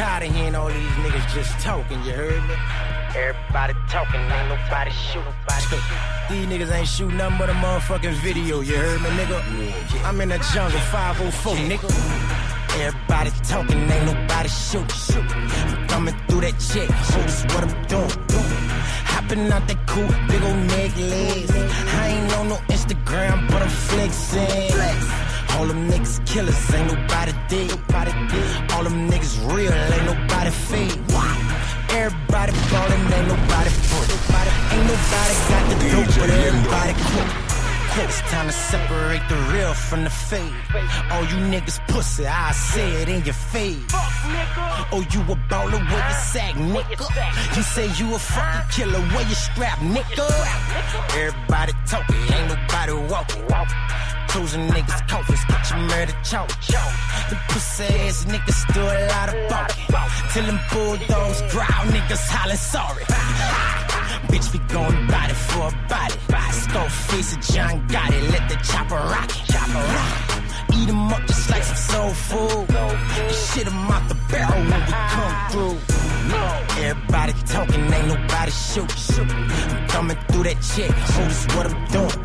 tired of hearing all these niggas just talking, you heard me? Everybody talking, ain't nobody shooting. These niggas ain't shooting nothing but a motherfucking video, you heard me, nigga? I'm in the jungle, 504, nigga. Everybody talking, ain't nobody shooting. I'm coming through that check, so this what I'm doing. Hopping out that cool, big ol' necklace. I ain't on no Instagram, but I'm flexing. All them niggas killers, ain't nobody dead. All them niggas real, ain't nobody fake. Everybody ballin', ain't nobody broke. Ain't nobody got the dope, but everybody quote. It's time to separate the real from the fake. All you niggas pussy, I say it in your face. Oh, you a baller where you sag, nigga. You say you a fucking killer where you strap, nigga. Everybody talking, ain't nobody walking. Closing niggas' coffins, your murder choke. The pussy ass niggas do a lot of barking. Till them bulldogs growl, niggas hollering sorry. Bitch, we gon' body for a body. Skullface of John Gotti, let the chopper rock. Chopper rock. eat Eat 'em up just like some soul food. And shit 'em out the barrel when we come through. Everybody talking, ain't nobody shooting. I'm coming through that check, so this what I'm doing.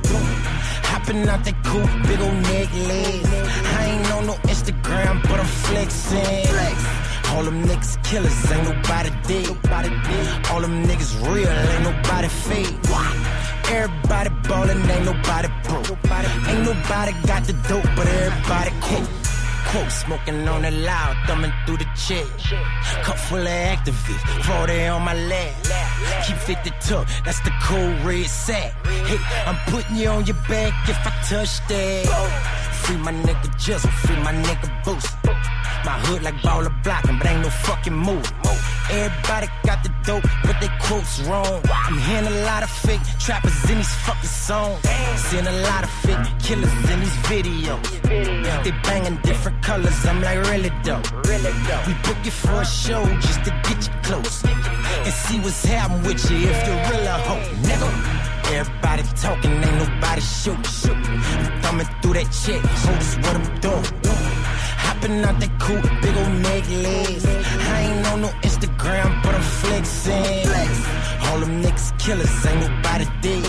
Hopping out that coupe, big ol' necklace. I ain't on no Instagram, but I'm flexing. All them niggas killers, ain't nobody dead. All them niggas real, ain't nobody fake. Everybody ballin', ain't nobody broke. Ain't nobody got the dope, but everybody cool. Quote, smoking on the loud, thumbing through the check. Cup full of Actavis, 40 on my lap. Keep 50 tuck, that's the cold red sack. Hey, I'm putting you on your back if I touch that. Free my nigga Jizzle, free my nigga Boost. My hood like baller blocking, but ain't no fucking move. Everybody got the dope, but they quotes wrong. I'm hearing a lot of fake trappers in these fucking songs. Seeing a lot of fake killers in these videos. They banging different colors, I'm like, really dope. We book you for a show just to get you close. And see what's happening with you if you're real hope, nigga. Everybody talking, ain't nobody shoot. I'm thumbing through that check, so this what I'm doing. Hopping out that coupe, big ol' necklace. I ain't on no Instagram, but I'm flexing. All them niggas killers, ain't nobody dead.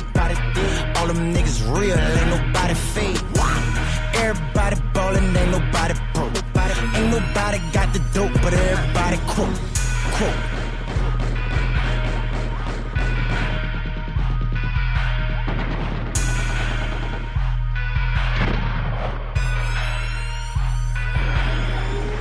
All them niggas real, ain't nobody fake. Everybody ballin', ain't nobody broke. Ain't nobody got the dope, but everybody quote, quote.